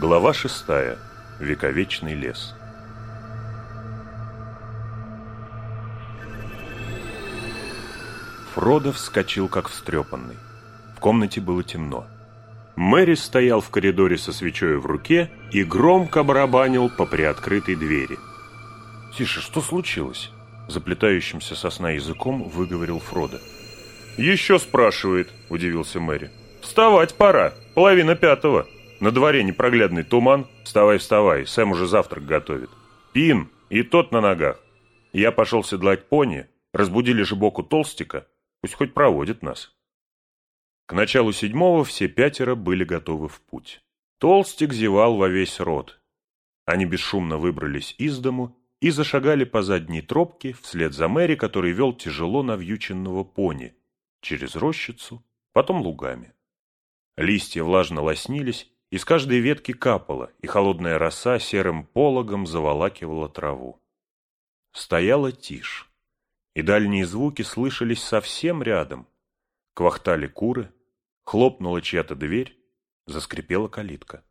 Глава шестая. Вековечный лес. Фродо вскочил, как встрепанный. В комнате было темно. Мэри стоял в коридоре со свечой в руке и громко барабанил по приоткрытой двери. «Тише, что случилось?» Заплетающимся со сна языком выговорил Фродо. «Еще спрашивает», — удивился Мэри. «Вставать пора, половина пятого. На дворе непроглядный туман. Вставай, вставай, Сэм уже завтрак готовит. Пин, и тот на ногах. Я пошел седлать пони, разбудили же боку толстика, пусть хоть проводит нас». К началу седьмого все пятеро были готовы в путь. Толстик зевал во весь рот. Они бесшумно выбрались из дому и зашагали по задней тропке вслед за Мэри, который вел тяжело навьюченного пони, через рощицу, потом лугами. Листья влажно лоснились, из каждой ветки капало, и холодная роса серым пологом заволакивала траву. Стояла тишь, и дальние звуки слышались совсем рядом. Квахтали куры, хлопнула чья-то дверь, заскрипела калитка.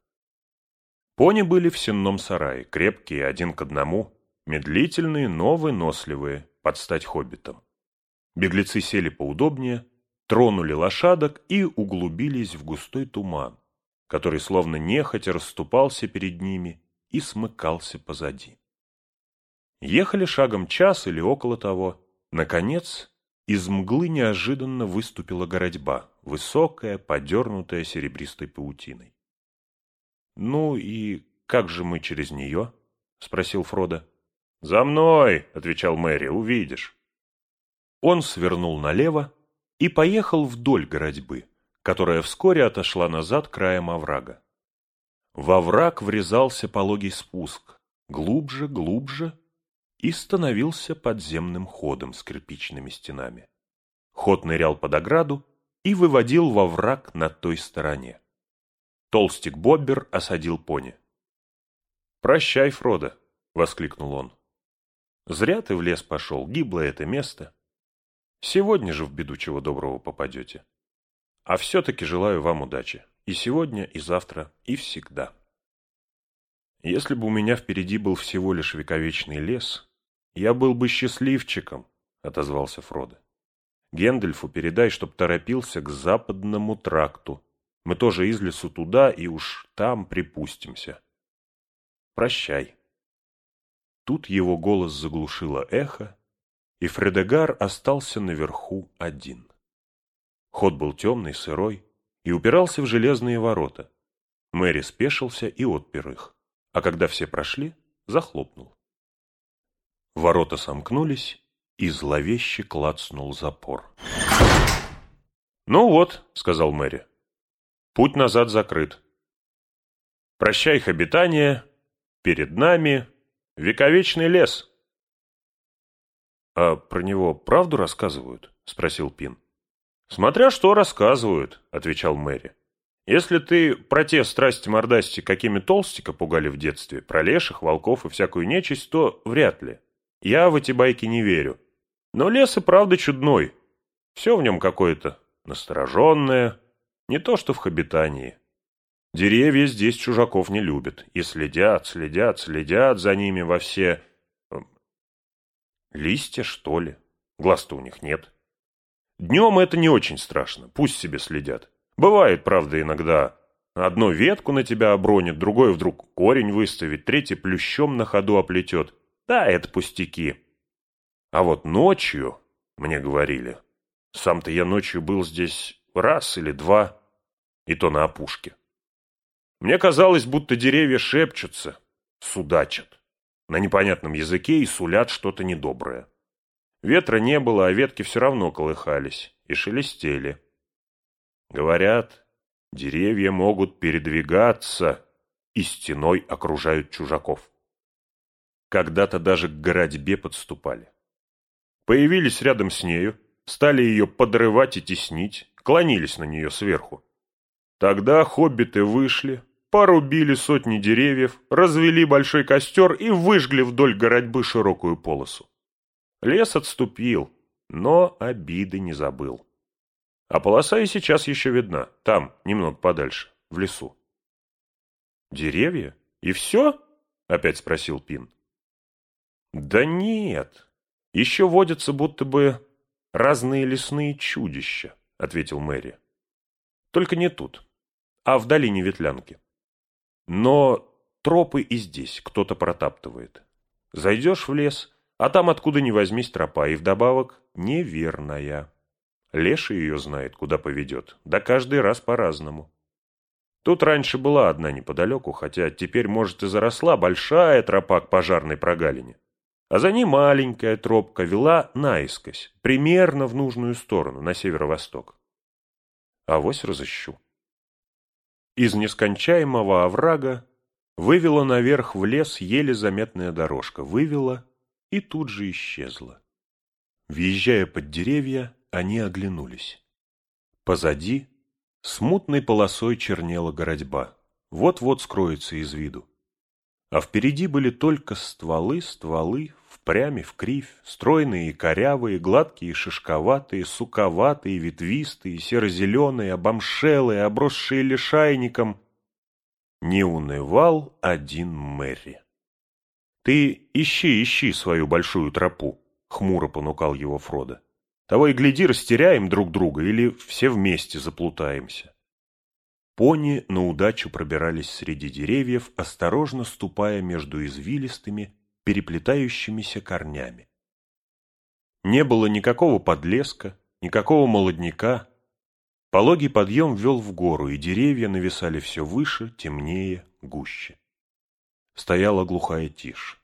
Пони были в сенном сарае, крепкие, один к одному, медлительные, но выносливые, под стать хоббитам. Беглецы сели поудобнее, тронули лошадок и углубились в густой туман, который словно нехотя расступался перед ними и смыкался позади. Ехали шагом час или около того. Наконец, из мглы неожиданно выступила городьба, высокая, подернутая серебристой паутиной. «Ну и как же мы через нее?» — спросил Фродо. «За мной!» — отвечал Мэри, — «увидишь». Он свернул налево и поехал вдоль городьбы, которая вскоре отошла назад краем оврага. Во враг врезался пологий спуск, глубже, глубже, и становился подземным ходом с кирпичными стенами. Ход нырял под ограду и выводил во враг на той стороне. Толстик Боббер осадил пони. «Прощай, Фродо!» — воскликнул он. Зря ты в лес пошел, гиблое это место. Сегодня же в беду чего доброго попадете. А все-таки желаю вам удачи. И сегодня, и завтра, и всегда. Если бы у меня впереди был всего лишь вековечный лес, я был бы счастливчиком, — отозвался Фродо. Гендельфу передай, чтоб торопился к западному тракту. Мы тоже из лесу туда и уж там припустимся. Прощай. Тут его голос заглушило эхо, и Фредегар остался наверху один. Ход был темный, сырой, и упирался в железные ворота. Мэри спешился и отпер их, а когда все прошли, захлопнул. Ворота сомкнулись, и зловеще клацнул запор. «Ну вот», — сказал Мэри, — «путь назад закрыт. Прощай их обитание, перед нами Вековечный лес. — А про него правду рассказывают? — спросил Пин. — Смотря что рассказывают, — отвечал Мэри. — Если ты про те страсти-мордасти, какими толстика пугали в детстве, про леших, волков и всякую нечисть, то вряд ли. Я в эти байки не верю. Но лес и правда чудной. Все в нем какое-то настороженное, не то что в хобитании. Деревья здесь чужаков не любят и следят, следят, следят за ними во все... Эм, листья, что ли? Глаз-то у них нет. Днем это не очень страшно, пусть себе следят. Бывает, правда, иногда одну ветку на тебя обронит, другой вдруг корень выставит, третий плющом на ходу оплетет. Да, это пустяки. А вот ночью, мне говорили, сам-то я ночью был здесь раз или два, и то на опушке. Мне казалось, будто деревья шепчутся, судачат на непонятном языке и сулят что-то недоброе. Ветра не было, а ветки все равно колыхались и шелестели. Говорят, деревья могут передвигаться и стеной окружают чужаков. Когда-то даже к городьбе подступали. Появились рядом с нею, стали ее подрывать и теснить, клонились на нее сверху. Тогда хоббиты вышли, порубили сотни деревьев, развели большой костер и выжгли вдоль городьбы широкую полосу. Лес отступил, но обиды не забыл. А полоса и сейчас еще видна, там, немного подальше, в лесу. Деревья? И все? Опять спросил Пин. Да нет. Еще водятся будто бы разные лесные чудища, ответил Мэри. Только не тут, а в долине Ветлянки. Но тропы и здесь кто-то протаптывает. Зайдешь в лес, а там откуда ни возьмись тропа, и вдобавок неверная. Леша ее знает, куда поведет, да каждый раз по-разному. Тут раньше была одна неподалеку, хотя теперь, может, и заросла большая тропа к пожарной прогалине. А за ней маленькая тропка вела наискось, примерно в нужную сторону, на северо-восток. Авось разыщу. Из нескончаемого оврага вывела наверх в лес еле заметная дорожка, вывела и тут же исчезла. Въезжая под деревья, они оглянулись. Позади смутной полосой чернела городьба, вот-вот скроется из виду. А впереди были только стволы, стволы, впрямь вкривь, стройные и корявые, гладкие и шишковатые, суковатые, ветвистые, серо-зеленые, обомшелые, обросшие лишайником. Не унывал один Мэри. «Ты ищи, ищи свою большую тропу», — хмуро понукал его Фродо. Того и гляди, растеряем друг друга или все вместе заплутаемся. Пони на удачу пробирались среди деревьев, осторожно ступая между извилистыми, переплетающимися корнями. Не было никакого подлеска, никакого молодняка. Пологий подъем вел в гору, и деревья нависали все выше, темнее, гуще. Стояла глухая тишь.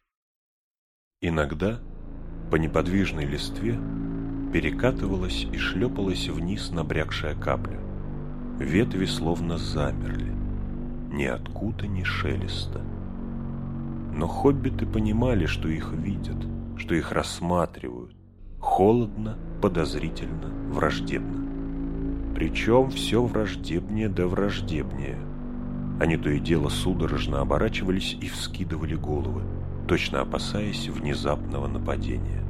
Иногда по неподвижной листве перекатывалась и шлепалась вниз набрякшая капля. Ветви словно замерли. Ниоткуда ни шелеста. Но хоббиты понимали, что их видят, что их рассматривают. Холодно, подозрительно, враждебно. Причем все враждебнее да враждебнее. Они то и дело судорожно оборачивались и вскидывали головы, точно опасаясь внезапного нападения.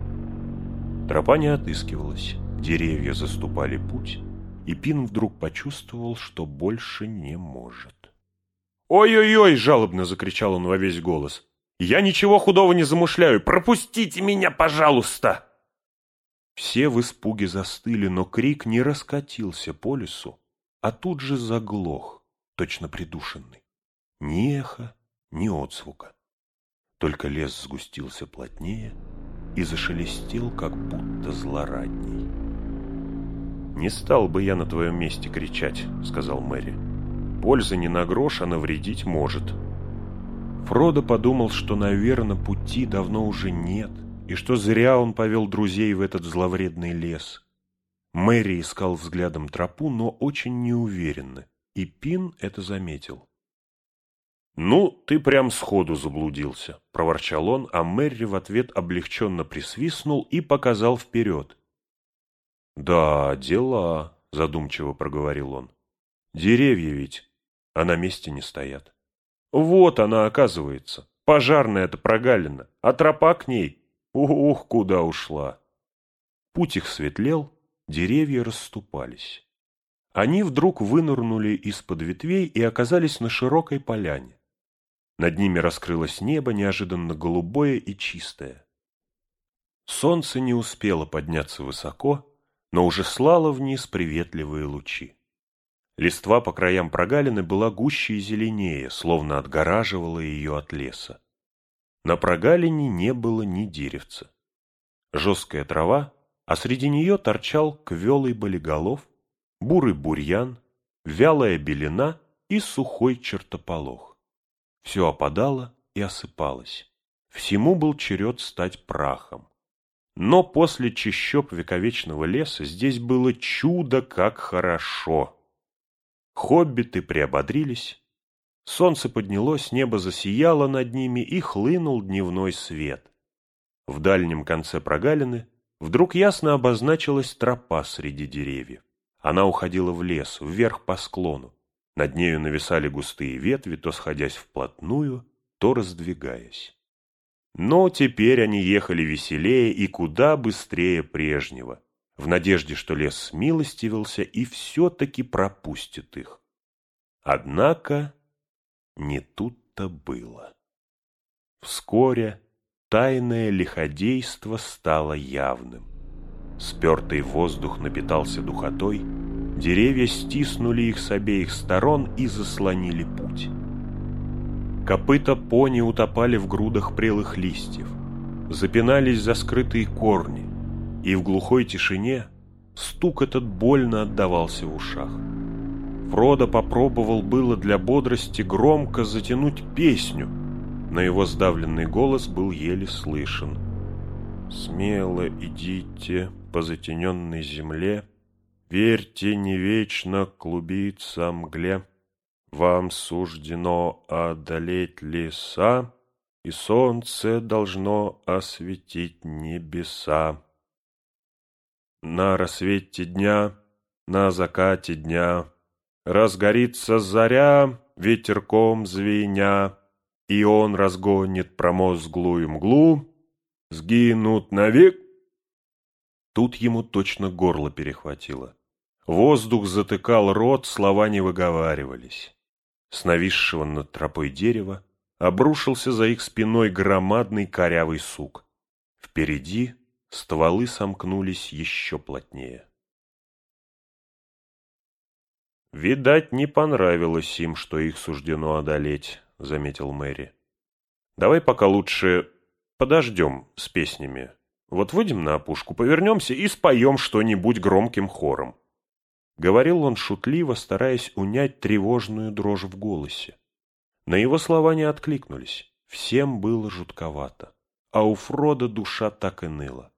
Тропа не отыскивалась, деревья заступали путь, и Пин вдруг почувствовал, что больше не может. «Ой-ой-ой!» — жалобно закричал он во весь голос. «Я ничего худого не замышляю! Пропустите меня, пожалуйста!» Все в испуге застыли, но крик не раскатился по лесу, а тут же заглох, точно придушенный. Ни эхо, ни отзвука. Только лес сгустился плотнее — и зашелестел, как будто злорадней. «Не стал бы я на твоем месте кричать», — сказал Мэри. «Польза не на грош, а навредить может». Фродо подумал, что, наверное, пути давно уже нет, и что зря он повел друзей в этот зловредный лес. Мэри искал взглядом тропу, но очень неуверенно, и Пин это заметил. «Ну, ты прям сходу заблудился», — проворчал он, а Мэри в ответ облегченно присвистнул и показал вперед. «Да, дела», — задумчиво проговорил он. «Деревья ведь, а на месте не стоят. Вот она, оказывается, пожарная-то прогалина, а тропа к ней, ух, куда ушла». Путь их светлел, деревья расступались. Они вдруг вынырнули из-под ветвей и оказались на широкой поляне. Над ними раскрылось небо, неожиданно голубое и чистое. Солнце не успело подняться высоко, но уже слало вниз приветливые лучи. Листва по краям прогалины была гуще и зеленее, словно отгораживала ее от леса. На прогалине не было ни деревца. Жесткая трава, а среди нее торчал квелый болиголов, бурый бурьян, вялая белина и сухой чертополох. Все опадало и осыпалось. Всему был черед стать прахом. Но после чащоб вековечного леса здесь было чудо как хорошо. Хоббиты приободрились. Солнце поднялось, небо засияло над ними, и хлынул дневной свет. В дальнем конце прогалины вдруг ясно обозначилась тропа среди деревьев. Она уходила в лес, вверх по склону. Над нею нависали густые ветви, то сходясь вплотную, то раздвигаясь. Но теперь они ехали веселее и куда быстрее прежнего, в надежде, что лес смилостивился и все-таки пропустит их. Однако Не тут-то было. Вскоре тайное лиходейство стало явным. Спертый воздух напитался духотой, деревья стиснули их с обеих сторон и заслонили путь. Копыта пони утопали в грудах прелых листьев, запинались за скрытые корни, и в глухой тишине стук этот больно отдавался в ушах. Фродо попробовал было для бодрости громко затянуть песню, но его сдавленный голос был еле слышен. «Смело идите по затененной земле, верьте, не вечно клубиться мгле. Вам суждено одолеть леса, и солнце должно осветить небеса. На рассвете дня, на закате дня Разгорится заря, ветерком звеня, И он разгонит промозглую мглу, Сгинут навек. Тут ему точно горло перехватило. Воздух затыкал рот, слова не выговаривались. С нависшего над тропой дерева обрушился за их спиной громадный корявый сук. Впереди стволы сомкнулись еще плотнее. «Видать, не понравилось им, что их суждено одолеть», — заметил Мэри. «Давай пока лучше подождем с песнями. Вот выйдем на опушку, повернемся и споем что-нибудь громким хором». Говорил он шутливо, стараясь унять тревожную дрожь в голосе. На его слова не откликнулись. Всем было жутковато. А у Фрода душа так и ныла.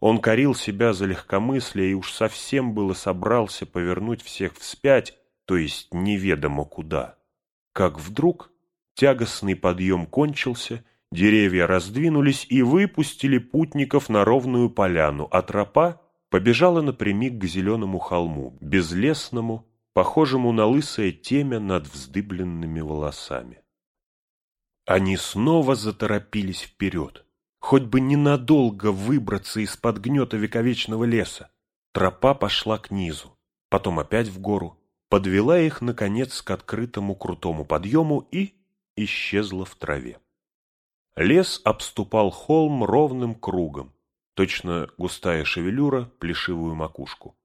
Он корил себя за легкомыслие и уж совсем было собрался повернуть всех вспять, то есть неведомо куда. Как вдруг тягостный подъем кончился, деревья раздвинулись и выпустили путников на ровную поляну, а тропа побежала напрямик к зеленому холму, безлесному, похожему на лысое темя над вздыбленными волосами. Они снова заторопились вперед хоть бы ненадолго выбраться из-под гнета вековечного леса. Тропа пошла к низу, потом опять в гору, подвела их, наконец, к открытому крутому подъему и исчезла в траве. Лес обступал холм ровным кругом, точно густая шевелюра, плешивую макушку.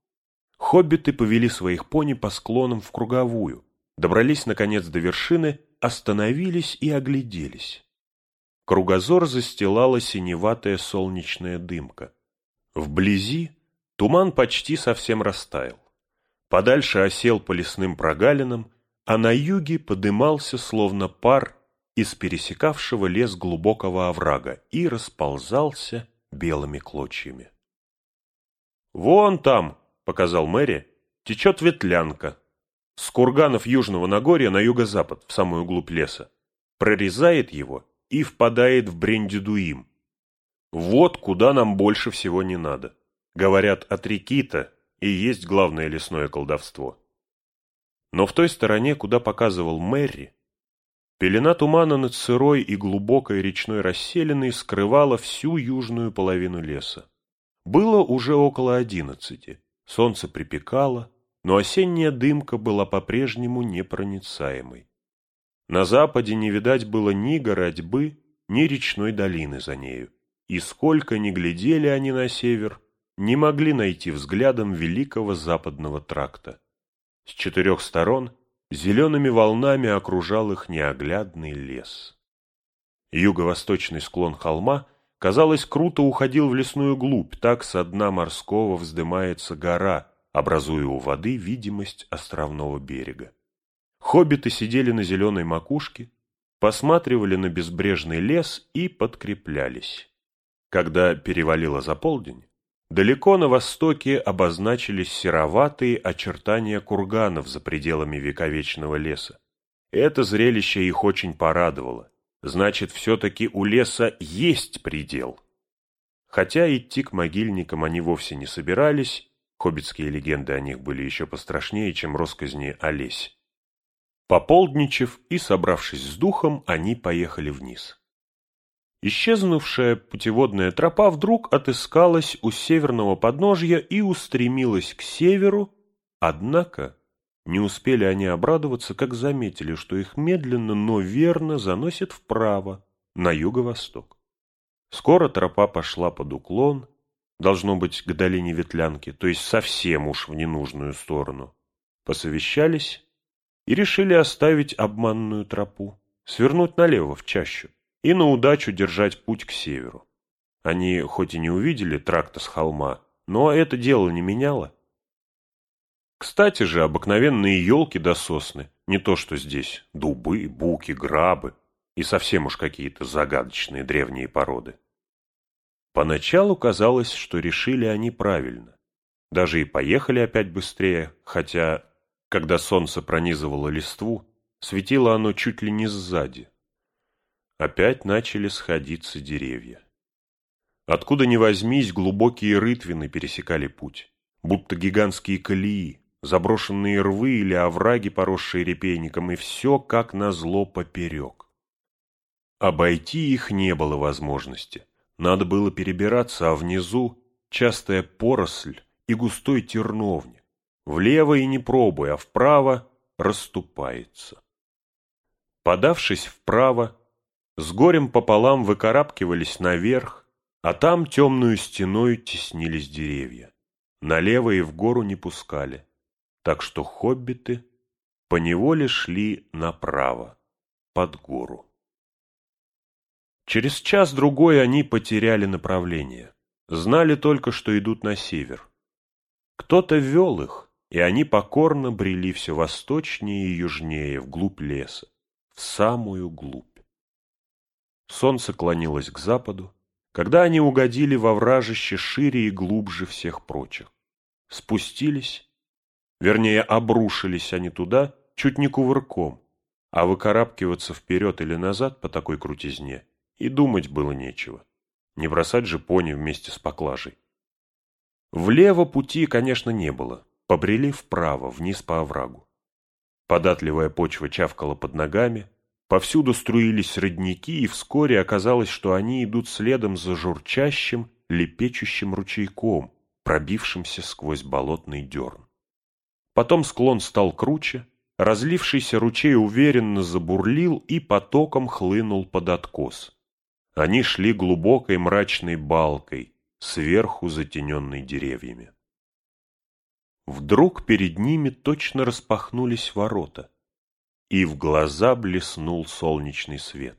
Хоббиты повели своих пони по склонам в круговую, добрались, наконец, до вершины, остановились и огляделись. Кругозор застилала синеватая солнечная дымка. Вблизи туман почти совсем растаял. Подальше осел по лесным прогалинам, а на юге подымался, словно пар, из пересекавшего лес глубокого оврага и расползался белыми клочьями. «Вон там», — показал Мэри, — «течет ветлянка. С курганов Южного Нагорья на юго-запад, в самую глубь леса. Прорезает его и впадает в Брендидуим. Вот куда нам больше всего не надо. Говорят, от реки-то и есть главное лесное колдовство. Но в той стороне, куда показывал Мэри, пелена тумана над сырой и глубокой речной расселенной скрывала всю южную половину леса. Было уже около одиннадцати, солнце припекало, но осенняя дымка была по-прежнему непроницаемой. На западе не видать было ни городьбы, ни речной долины за нею. И сколько ни глядели они на север, не могли найти взглядом великого западного тракта. С четырех сторон зелеными волнами окружал их неоглядный лес. Юго-восточный склон холма, казалось, круто уходил в лесную глубь, так со дна морского вздымается гора, образуя у воды видимость островного берега. Хоббиты сидели на зеленой макушке, посматривали на безбрежный лес и подкреплялись. Когда перевалило за полдень, далеко на востоке обозначились сероватые очертания курганов за пределами вековечного леса. Это зрелище их очень порадовало. Значит, все-таки у леса есть предел. Хотя идти к могильникам они вовсе не собирались, хоббитские легенды о них были еще пострашнее, чем росказни о лесе. Пополдничав и собравшись с духом, они поехали вниз. Исчезнувшая путеводная тропа вдруг отыскалась у северного подножья и устремилась к северу, однако Не успели они обрадоваться, как заметили, что их медленно, но верно заносит вправо, на юго-восток. Скоро тропа пошла под уклон, должно быть, к долине Ветлянки, то есть совсем уж в ненужную сторону. Посовещались и решили оставить обманную тропу, свернуть налево в чащу и на удачу держать путь к северу. Они хоть и не увидели тракта с холма, но это дело не меняло. Кстати же, обыкновенные елки да сосны, не то что здесь, дубы, буки, грабы и совсем уж какие-то загадочные древние породы. Поначалу казалось, что решили они правильно. Даже и поехали опять быстрее, хотя, когда солнце пронизывало листву, светило оно чуть ли не сзади. Опять начали сходиться деревья. Откуда ни возьмись, глубокие рытвины пересекали путь, будто гигантские колеи, заброшенные рвы или овраги, поросшие репейником, и все как назло поперек. Обойти их не было возможности. Надо было перебираться, а внизу частая поросль и густой терновник. Влево и не пробуй, а вправо расступается. Подавшись вправо, с горем пополам выкарабкивались наверх, а там темную стеной теснились деревья. Налево и в гору не пускали, так что хоббиты поневоле шли направо, под гору. Через час-другой они потеряли направление. Знали только, что идут на север. Кто-то вел их, и они покорно брели все восточнее и южнее, вглубь леса, в самую глубь. Солнце клонилось к западу, когда они угодили во вражище шире и глубже всех прочих. Спустились, вернее, обрушились они туда, чуть не кувырком, а выкарабкиваться вперед или назад по такой крутизне и думать было нечего. Не бросать же пони вместе с поклажей. Влево пути, конечно, не было. Побрели вправо, вниз по оврагу. Податливая почва чавкала под ногами, повсюду струились родники, и вскоре оказалось, что они идут следом за журчащим, лепечущим ручейком, пробившимся сквозь болотный дерн. Потом склон стал круче, разлившийся ручей уверенно забурлил и потоком хлынул под откос. Они шли глубокой мрачной балкой, сверху затененной деревьями. Вдруг перед ними точно распахнулись ворота, и в глаза блеснул солнечный свет.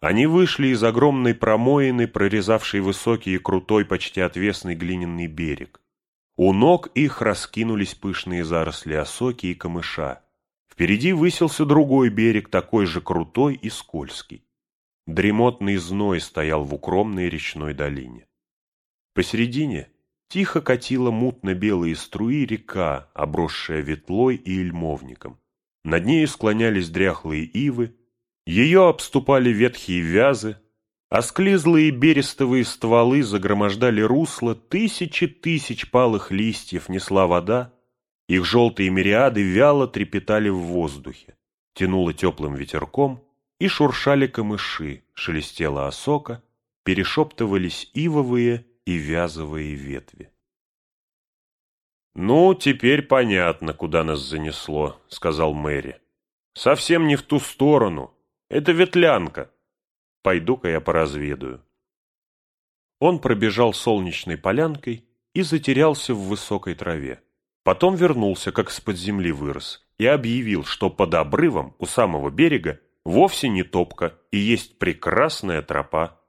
Они вышли из огромной промоины, прорезавшей высокий и крутой, почти отвесный глиняный берег. У ног их раскинулись пышные заросли осоки и камыша. Впереди высился другой берег, такой же крутой и скользкий. Дремотный зной стоял в укромной речной долине. Посередине тихо катила мутно-белые струи река, обросшая ветлой и эльмовником. Над ней склонялись дряхлые ивы, ее обступали ветхие вязы, а склизлые берестовые стволы загромождали русло, тысячи тысяч палых листьев несла вода, их желтые мириады вяло трепетали в воздухе, тянуло теплым ветерком, и шуршали камыши, шелестела осока, перешептывались ивовые и вязовые ветви. «Ну, теперь понятно, куда нас занесло», — сказал Мэри. «Совсем не в ту сторону. Это ветлянка. Пойду-ка я поразведаю». Он пробежал солнечной полянкой и затерялся в высокой траве. Потом вернулся, как с-под земли вырос, и объявил, что под обрывом у самого берега вовсе не топка и есть прекрасная тропа.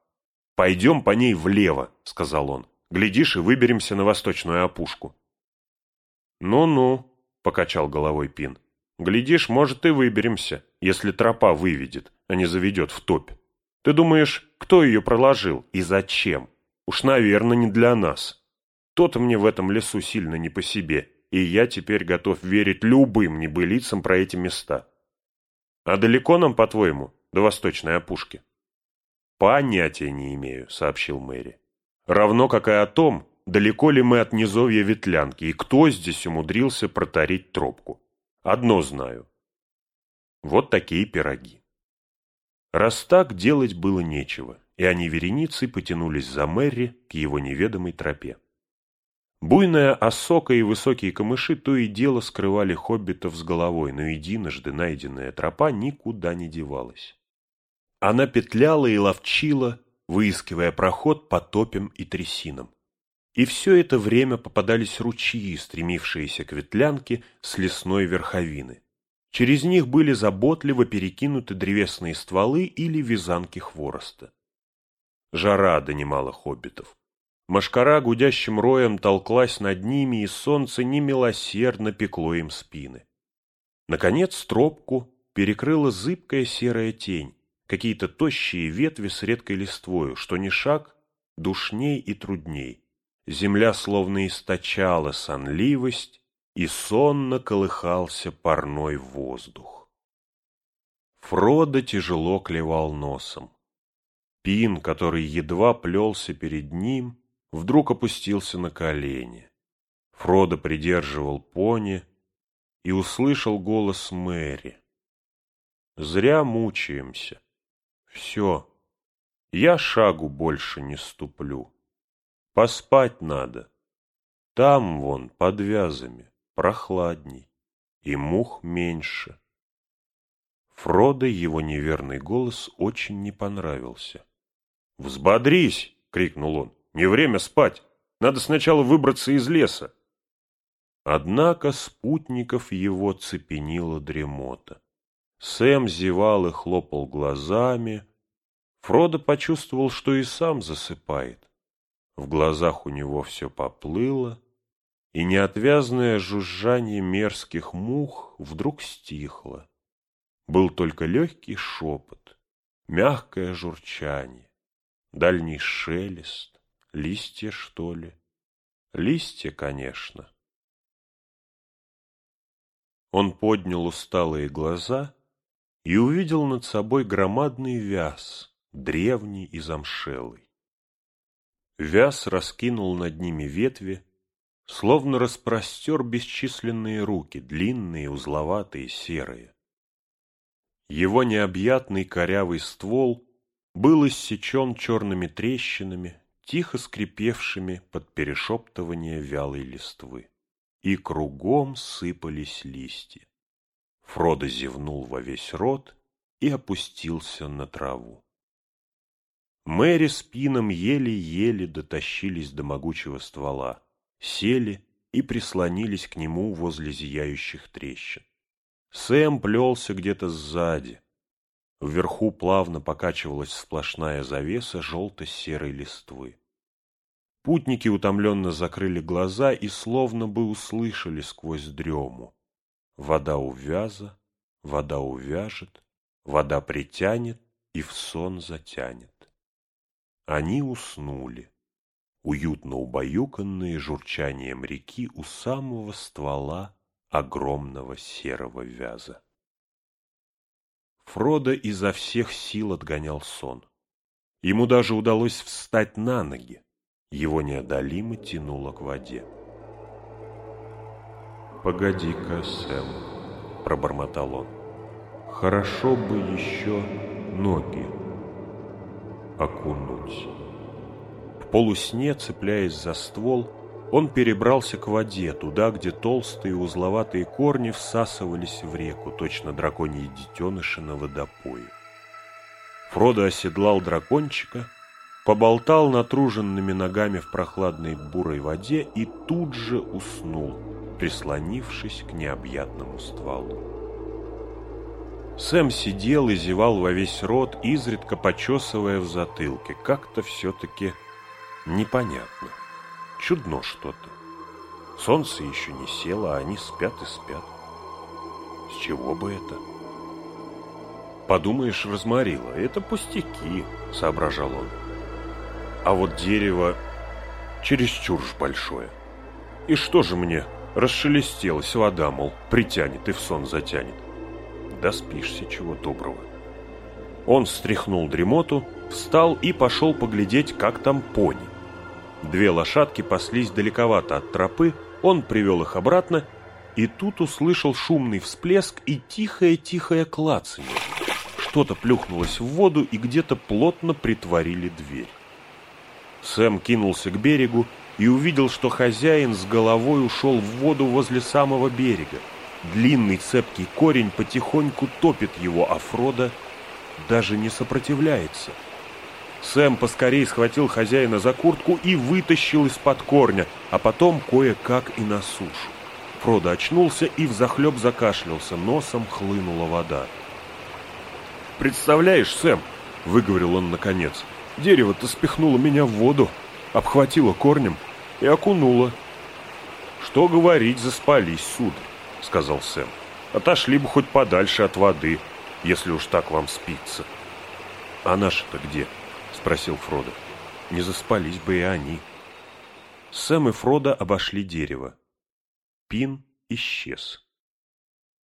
«Пойдем по ней влево», — сказал он. «Глядишь, и выберемся на восточную опушку». «Ну-ну», — покачал головой Пин. «Глядишь, может, и выберемся, если тропа выведет, а не заведет в топь. Ты думаешь, кто ее проложил и зачем? Уж, наверное, не для нас. То-то мне в этом лесу сильно не по себе, и я теперь готов верить любым небылицам про эти места. А далеко нам, по-твоему, до восточной опушки? Понятия не имею, сообщил Мэри. Равно как и о том, далеко ли мы от низовья ветлянки и кто здесь умудрился протарить тропку. Одно знаю. Вот такие пироги. Раз так, делать было нечего, и они вереницей потянулись за Мэри к его неведомой тропе. Буйная осока и высокие камыши то и дело скрывали хоббитов с головой, но единожды найденная тропа никуда не девалась. Она петляла и ловчила, выискивая проход по топям и трясинам. И все это время попадались ручьи, стремившиеся к ветлянке с лесной верховины. Через них были заботливо перекинуты древесные стволы или вязанки хвороста. Жара донимала хоббитов. Машкара гудящим роем толклась над ними, и солнце немилосердно пекло им спины. Наконец тропку перекрыла зыбкая серая тень, какие-то тощие ветви с редкой листвою, что ни шаг душней и трудней. Земля словно источала сонливость, и сонно колыхался парной воздух. Фродо тяжело клевал носом. Пин, который едва плелся перед ним, вдруг опустился на колени. Фродо придерживал пони и услышал голос Мэри. «Зря мучаемся. Все, я шагу больше не ступлю. Поспать надо. Там вон, под вязами, прохладней, и мух меньше. Фродо его неверный голос очень не понравился. «Взбодрись!» — крикнул он. «Не время спать! Надо сначала выбраться из леса!» Однако спутников его цепенила дремота. Сэм зевал и хлопал глазами. Фродо почувствовал, что и сам засыпает. В глазах у него все поплыло, и неотвязное жужжание мерзких мух вдруг стихло. Был только легкий шепот, мягкое журчание, дальний шелест, листья, что ли? Листья, конечно. Он поднял усталые глаза и увидел над собой громадный вяз, древний и замшелый. Вяз раскинул над ними ветви, словно распростер бесчисленные руки, длинные, узловатые, серые. Его необъятный корявый ствол был иссечен черными трещинами, тихо скрипевшими под перешептывание вялой листвы. И кругом сыпались листья. Фродо зевнул во весь рот и опустился на траву. Мэри с Пином еле-еле дотащились до могучего ствола, сели и прислонились к нему возле зияющих трещин. Сэм плелся где-то сзади. Вверху плавно покачивалась сплошная завеса желто-серой листвы. Путники утомленно закрыли глаза и словно бы услышали сквозь дрему. Вода увяза, вода увяжет, вода притянет и в сон затянет. Они уснули, уютно убаюканные журчанием реки у самого ствола огромного серого вяза. Фродо изо всех сил отгонял сон. Ему даже удалось встать на ноги. Его неодолимо тянуло к воде. «Погоди-ка, Сэм», — пробормотал он. «Хорошо бы еще ноги окунуть». В полусне, цепляясь за ствол, он перебрался к воде, туда, где толстые узловатые корни всасывались в реку, точно драконьи детеныши на водопое. Фродо оседлал дракончика, поболтал натруженными ногами в прохладной бурой воде и тут же уснул, прислонившись к необъятному стволу. Сэм сидел и зевал во весь рот, изредка почесывая в затылке. Как-то все-таки непонятно. Чудно что-то. Солнце еще не село, а они спят и спят. С чего бы это? Подумаешь, разморило. Это пустяки, соображал он. А вот дерево чересчур ж большое. И что же мне Расшелестелась вода, мол, притянет и в сон затянет. Да спишься чего доброго. Он стряхнул дремоту, встал и пошел поглядеть, как там пони. Две лошадки паслись далековато от тропы, он привел их обратно, и тут услышал шумный всплеск и тихое-тихое клацанье. Что-то плюхнулось в воду, и где-то плотно притворили дверь. Сэм кинулся к берегу и увидел, что хозяин с головой ушел в воду возле самого берега. Длинный цепкий корень потихоньку топит его, а Фродо даже не сопротивляется. Сэм поскорей схватил хозяина за куртку и вытащил из-под корня, а потом кое-как и на сушу. Фродо очнулся и взахлеб закашлялся, носом хлынула вода. «Представляешь, Сэм», — выговорил он наконец, — «дерево-то спихнуло меня в воду, обхватило корнем и окунуло». «Что говорить, заспались, сударь», — сказал Сэм. «Отошли бы хоть подальше от воды, если уж так вам спится». «А наши-то где?» — спросил Фродо. «Не заспались бы и они». Сэм и Фродо обошли дерево. Пин исчез.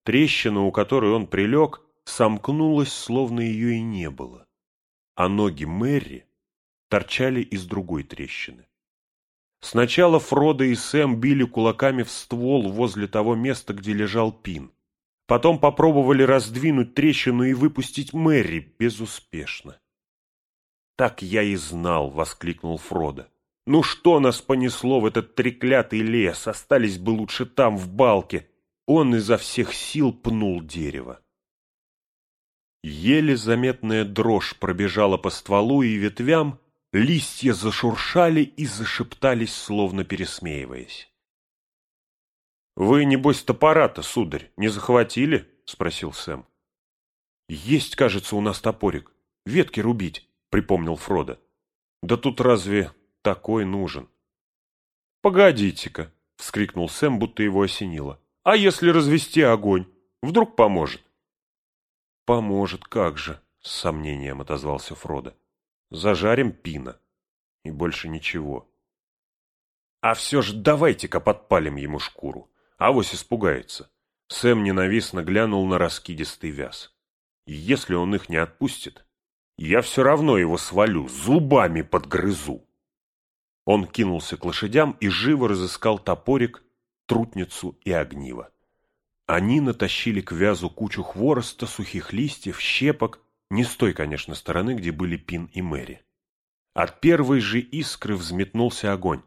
Трещина, у которой он прилег, сомкнулась, словно ее и не было, а ноги Мэри торчали из другой трещины. Сначала Фродо и Сэм били кулаками в ствол возле того места, где лежал Пин. Потом попробовали раздвинуть трещину и выпустить Мэри безуспешно. «Так я и знал!» — воскликнул Фродо. «Ну что нас понесло в этот треклятый лес? Остались бы лучше там, в балке!» Он изо всех сил пнул дерево. Еле заметная дрожь пробежала по стволу и ветвям, листья зашуршали и зашептались, словно пересмеиваясь. «Вы, небось, топора-то, сударь, не захватили?» — спросил Сэм. «Есть, кажется, у нас топорик. Ветки рубить», — припомнил Фродо. «Да тут разве такой нужен?» «Погодите-ка», — вскрикнул Сэм, будто его осенило. «А если развести огонь? Вдруг поможет?» «Поможет, как же», — с сомнением отозвался Фродо. «Зажарим пина. И больше ничего». «А все же давайте-ка подпалим ему шкуру. Авось испугается». Сэм ненавистно глянул на раскидистый вяз. «Если он их не отпустит, я все равно его свалю, зубами подгрызу». Он кинулся к лошадям и живо разыскал топорик, трутницу и огниво. Они натащили к вязу кучу хвороста, сухих листьев, щепок, не с той, конечно, стороны, где были Пин и Мэри. От первой же искры взметнулся огонь.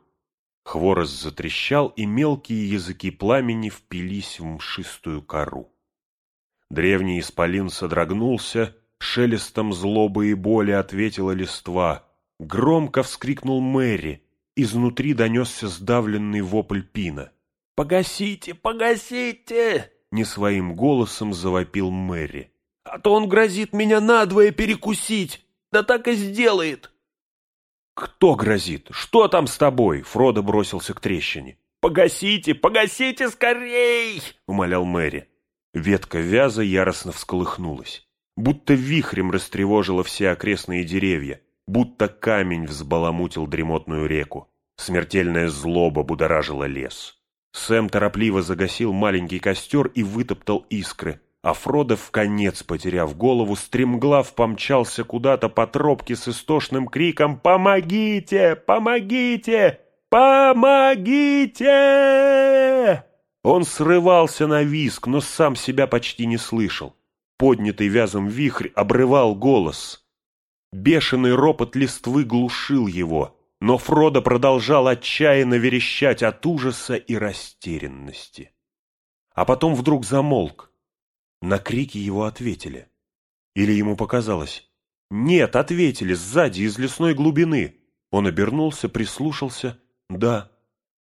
Хворост затрещал, и мелкие языки пламени впились в мшистую кору. Древний исполин содрогнулся, шелестом злобы и боли ответила листва. Громко вскрикнул Мэри, изнутри донесся сдавленный вопль Пина — «Погасите, погасите!» — не своим голосом завопил Мэри. «А то он грозит меня надвое перекусить! Да так и сделает!» «Кто грозит? Что там с тобой?» — Фродо бросился к трещине. «Погасите, погасите скорей!» — умолял Мэри. Ветка вяза яростно всколыхнулась. Будто вихрем растревожила все окрестные деревья, будто камень взбаламутил дремотную реку. Смертельная злоба будоражила лес. Сэм торопливо загасил маленький костер и вытоптал искры, а Фродо, в конец потеряв голову, стремглав помчался куда-то по тропке с истошным криком «Помогите! Помогите! Помогите!» Он срывался на виск, но сам себя почти не слышал. Поднятый вязом вихрь обрывал голос. Бешеный ропот листвы глушил его — но Фродо продолжал отчаянно верещать от ужаса и растерянности. А потом вдруг замолк. На крики его ответили. Или ему показалось? Нет, ответили, сзади, из лесной глубины. Он обернулся, прислушался. Да,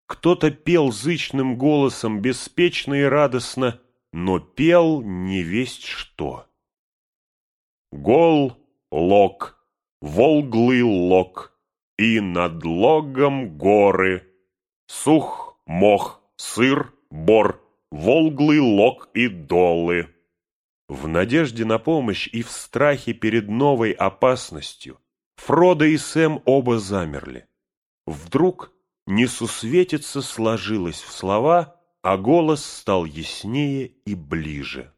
кто-то пел зычным голосом, беспечно и радостно, но пел не весть что. Гол, лог, волглый лог, и над логом горы. Сух, мох, сыр, бор, волглый лог и долы. В надежде на помощь и в страхе перед новой опасностью Фродо и Сэм оба замерли. Вдруг несусветица сложилась в слова, а голос стал яснее и ближе.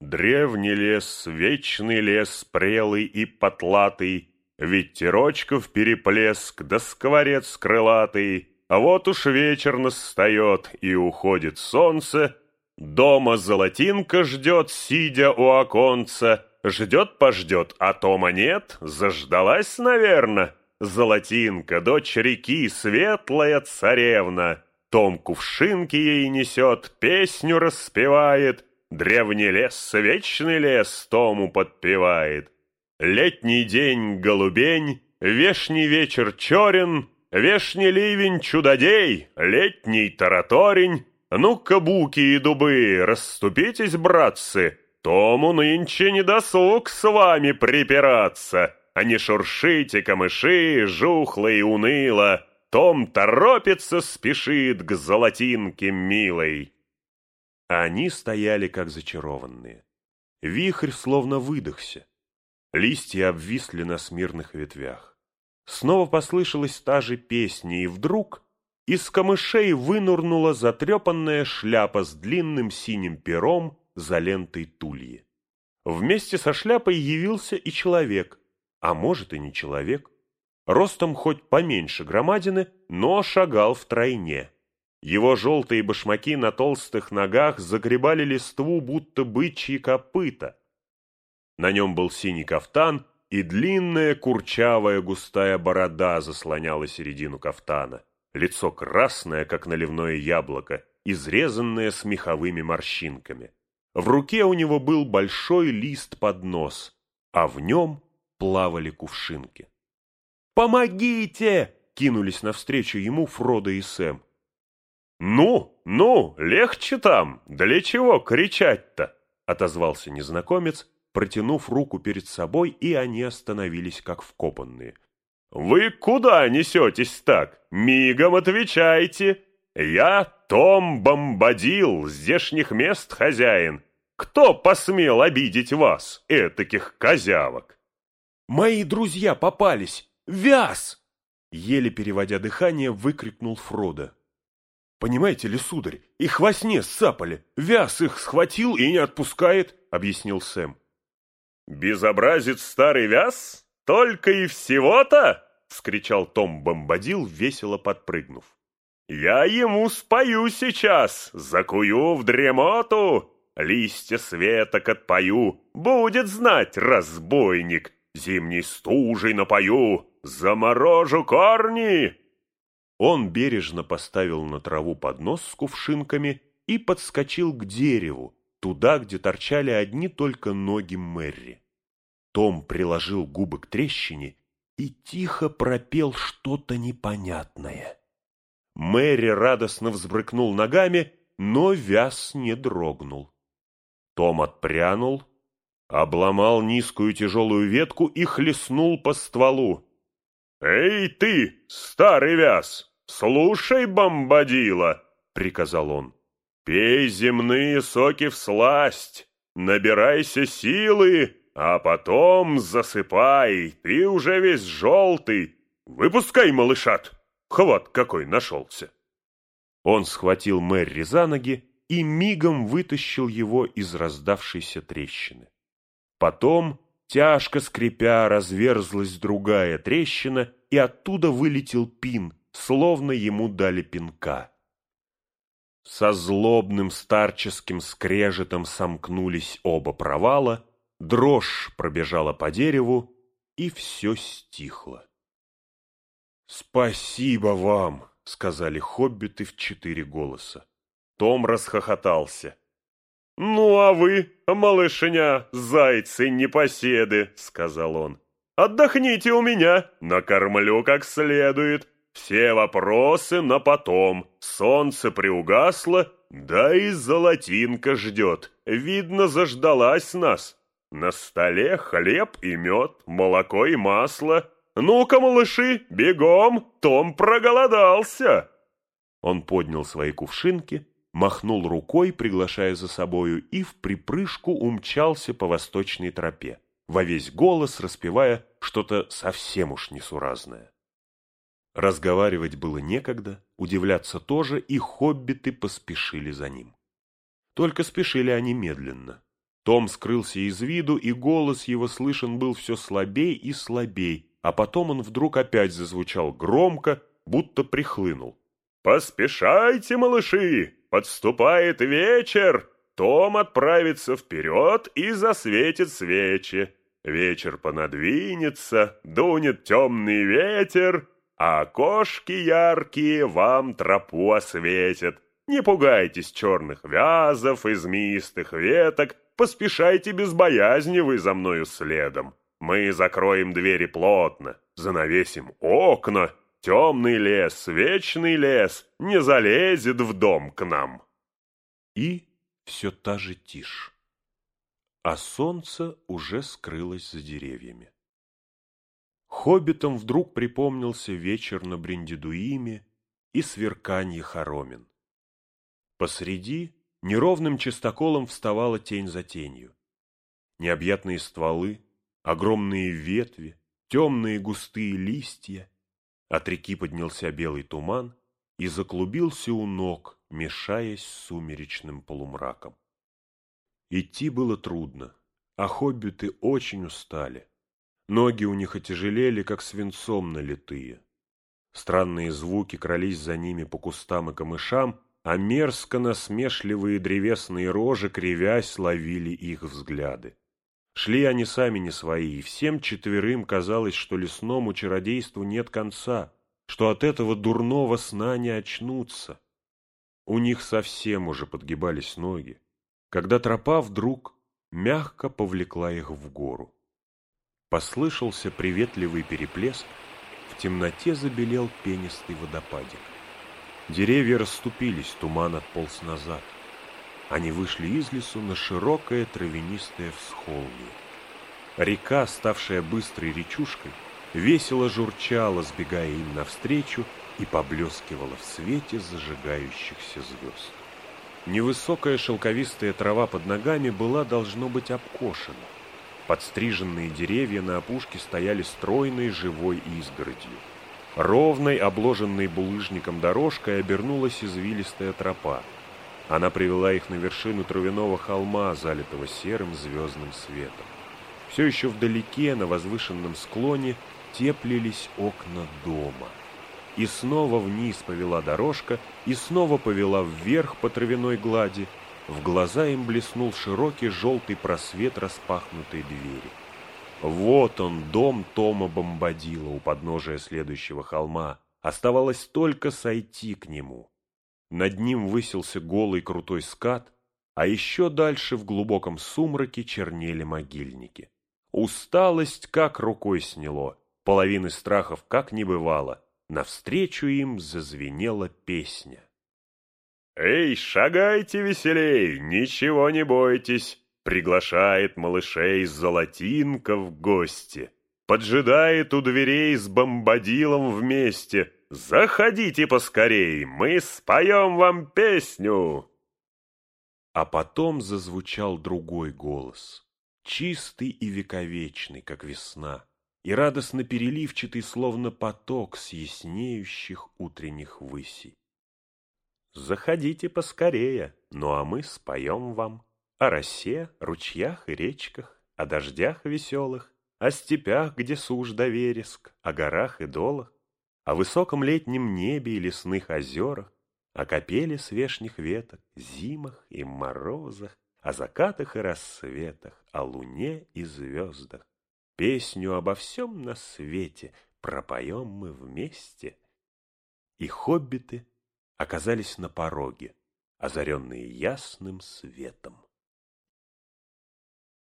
Древний лес, вечный лес, прелый и потлатый, Ветерочков переплеск, да скворец крылатый. А вот уж вечер настает, и уходит солнце, Дома золотинка ждет, сидя у оконца, Ждет-пождет, а Тома нет, заждалась, наверно. Золотинка, дочь реки, светлая царевна. Том кувшинки ей несет, песню распевает, Древний лес, вечный лес Тому подпевает. Летний день голубень, вешний вечер черен, Вешний ливень чудодей, летний тараторень. Ну-ка, буки и дубы, расступитесь, братцы, Тому нынче не досуг с вами припираться, А не шуршите камыши, жухло и уныло, Том торопится, спешит к золотинке милой. Они стояли как зачарованные. Вихрь словно выдохся. Листья обвисли на смирных ветвях. Снова послышалась та же песня, и вдруг из камышей вынурнула затрепанная шляпа с длинным синим пером за лентой тульи. Вместе со шляпой явился и человек, а может и не человек. Ростом хоть поменьше громадины, но шагал втройне. Его желтые башмаки на толстых ногах загребали листву, будто бычьи копыта. На нем был синий кафтан, и длинная курчавая густая борода заслоняла середину кафтана. Лицо красное, как наливное яблоко, изрезанное с меховыми морщинками. В руке у него был большой лист под нос, а в нем плавали кувшинки. «Помогите!» — кинулись навстречу ему Фродо и Сэм. «Ну, ну, легче там! Для чего кричать-то?» — отозвался незнакомец, протянув руку перед собой, и они остановились как вкопанные. «Вы куда несетесь так? Мигом отвечайте! Я Том Бомбадил, здешних мест хозяин. Кто посмел обидеть вас, этаких козявок?» «Мои друзья попались! Вяз!» Еле переводя дыхание, выкрикнул Фродо. «Понимаете ли, сударь, их во сне сцапали. Вяз их схватил и не отпускает», — объяснил Сэм. «Безобразец старый вяз? Только и всего-то?» — вскричал Том Бомбадил, весело подпрыгнув. «Я ему спою сейчас, закую в дремоту, листья светок отпою, будет знать разбойник, зимней стужей напою, заморожу корни!» Он бережно поставил на траву поднос с кувшинками и подскочил к дереву, туда, где торчали одни только ноги Мэри. Том приложил губы к трещине и тихо пропел что-то непонятное. Мэри радостно взбрыкнул ногами, но вяз не дрогнул. Том отпрянул, обломал низкую тяжелую ветку и хлестнул по стволу. «Эй ты, старый вяз, слушай, бомбадила!» — приказал он. «Пей земные соки в сласть, набирайся силы, а потом засыпай, ты уже весь желтый. Выпускай, малышат, хват какой нашелся!» Он схватил Мэри за ноги и мигом вытащил его из раздавшейся трещины. Потом Тяжко скрипя, разверзлась другая трещина, и оттуда вылетел пин, словно ему дали пинка. Со злобным старческим скрежетом сомкнулись оба провала, дрожь пробежала по дереву, и все стихло. «Спасибо вам!» — сказали хоббиты в четыре голоса. Том расхохотался. «Ну, а вы, малышня, зайцы непоседы», — сказал он. «Отдохните у меня, накормлю как следует. Все вопросы на потом. Солнце приугасло, да и золотинка ждет. Видно, заждалась нас. На столе хлеб и мед, молоко и масло. Ну-ка, малыши, бегом, Том проголодался!» Он поднял свои кувшинки, махнул рукой, приглашая за собою, и в припрыжку умчался по восточной тропе, во весь голос распевая что-то совсем уж несуразное. Разговаривать было некогда, удивляться тоже, и хоббиты поспешили за ним. Только спешили они медленно. Том скрылся из виду, и голос его слышен был все слабей и слабей, а потом он вдруг опять зазвучал громко, будто прихлынул. «Поспешайте, малыши! Подступает вечер, Том отправится вперед и засветит свечи. Вечер понадвинется, дунет темный ветер, а окошки яркие вам тропу осветят. Не пугайтесь черных вязов и змеистых веток, поспешайте без боязни вы за мною следом. Мы закроем двери плотно, занавесим окна, темный лес, вечный лес не залезет в дом к нам. И все та же тишь а солнце уже скрылось за деревьями. Хоббитам вдруг припомнился вечер на Бриндидуиме и сверканье хоромин. Посреди неровным чистоколом вставала тень за тенью. Необъятные стволы, огромные ветви, темные густые листья. От реки поднялся белый туман и заклубился у ног, мешаясь с сумеречным полумраком. Идти было трудно, а хоббиты очень устали. Ноги у них отяжелели, как свинцом налитые. Странные звуки крались за ними по кустам и камышам, а мерзко насмешливые древесные рожи, кривясь, ловили их взгляды. Шли они сами не свои, и всем четверым казалось, что лесному чародейству нет конца, что от этого дурного сна не очнутся. У них совсем уже подгибались ноги когда тропа вдруг мягко повлекла их в гору. Послышался приветливый переплеск, в темноте забелел пенистый водопадик. Деревья расступились, туман отполз назад. Они вышли из лесу на широкое травянистое всхолмье. Река, ставшая быстрой речушкой, весело журчала, сбегая им навстречу, и поблескивала в свете зажигающихся звезд. Невысокая шелковистая трава под ногами была, должно быть, обкошена. Подстриженные деревья на опушке стояли стройной живой изгородью. Ровной, обложенной булыжником дорожкой обернулась извилистая тропа. Она привела их на вершину травяного холма, залитого серым звездным светом. Все еще вдалеке, на возвышенном склоне, теплились окна дома — и снова вниз повела дорожка, и снова повела вверх по травяной глади. В глаза им блеснул широкий желтый просвет распахнутой двери. Вот он, дом Тома Бомбадила у подножия следующего холма. Оставалось только сойти к нему. Над ним высился голый крутой скат, а еще дальше в глубоком сумраке чернели могильники. Усталость как рукой сняло, половины страхов как не бывало. Навстречу им зазвенела песня. «Эй, шагайте веселей, ничего не бойтесь!» Приглашает малышей золотинка в гости. Поджидает у дверей с бомбадилом вместе. Заходите поскорей, мы споем вам песню!» А потом зазвучал другой голос, чистый и вековечный, как весна и радостно переливчатый, словно поток с яснеющих утренних высей. Заходите поскорее, ну а мы споем вам о росе, ручьях и речках, о дождях веселых, о степях, где сушь да вереск, о горах и долах, о высоком летнем небе и лесных озерах, о капеле свежних веток, зимах и морозах, о закатах и рассветах, о луне и звездах. Песню обо всем на свете пропоем мы вместе. И хоббиты оказались на пороге, озаренные ясным светом.